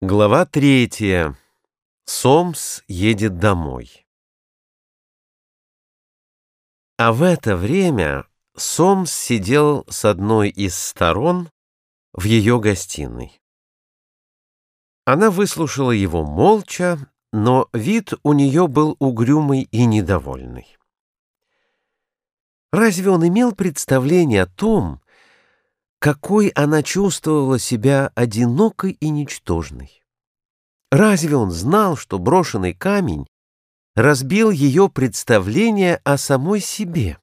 Глава третья. Сомс едет домой. А в это время Сомс сидел с одной из сторон в ее гостиной. Она выслушала его молча, но вид у нее был угрюмый и недовольный. Разве он имел представление о том, какой она чувствовала себя одинокой и ничтожной. Разве он знал, что брошенный камень разбил ее представление о самой себе?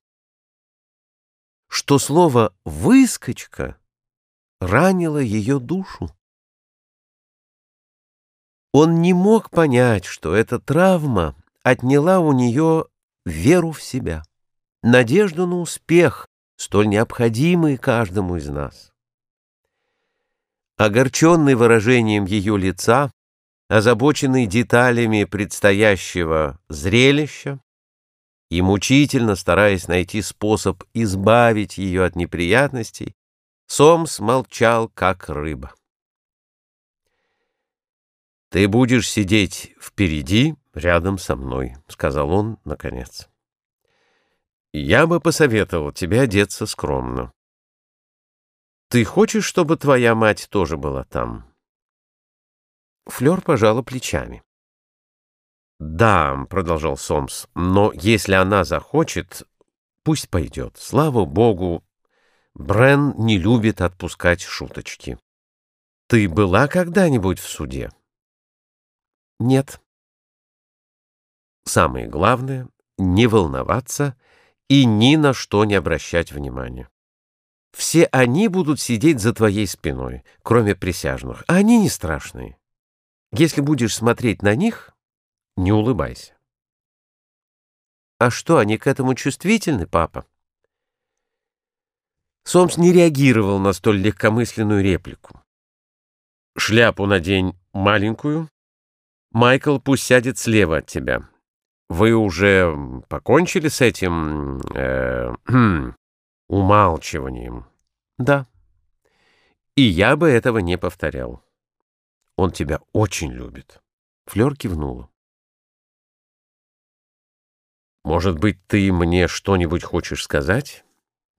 Что слово «выскочка» ранило ее душу? Он не мог понять, что эта травма отняла у нее веру в себя, надежду на успех, столь необходимые каждому из нас. Огорченный выражением ее лица, озабоченный деталями предстоящего зрелища и мучительно стараясь найти способ избавить ее от неприятностей, Сомс молчал, как рыба. «Ты будешь сидеть впереди, рядом со мной», — сказал он наконец. Я бы посоветовал тебе одеться скромно. Ты хочешь, чтобы твоя мать тоже была там? Флёр пожала плечами. «Да», — продолжал Сомс, — «но если она захочет, пусть пойдет. Слава богу, Брен не любит отпускать шуточки. Ты была когда-нибудь в суде?» «Нет». Самое главное — не волноваться — и ни на что не обращать внимания. Все они будут сидеть за твоей спиной, кроме присяжных, а они не страшные. Если будешь смотреть на них, не улыбайся. А что, они к этому чувствительны, папа? Сомс не реагировал на столь легкомысленную реплику. Шляпу надень маленькую. Майкл пусть сядет слева от тебя. Вы уже покончили с этим э, умалчиванием? Да. И я бы этого не повторял. Он тебя очень любит. Флёр кивнула. Может быть, ты мне что-нибудь хочешь сказать?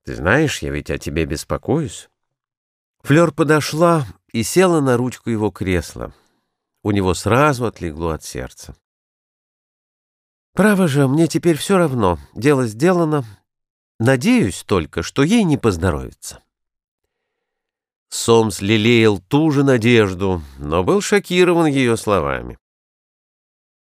Ты знаешь, я ведь о тебе беспокоюсь. Флёр подошла и села на ручку его кресла. У него сразу отлегло от сердца. Право же, мне теперь все равно. Дело сделано. Надеюсь только, что ей не поздоровится. Сомс лелеял ту же надежду, но был шокирован ее словами.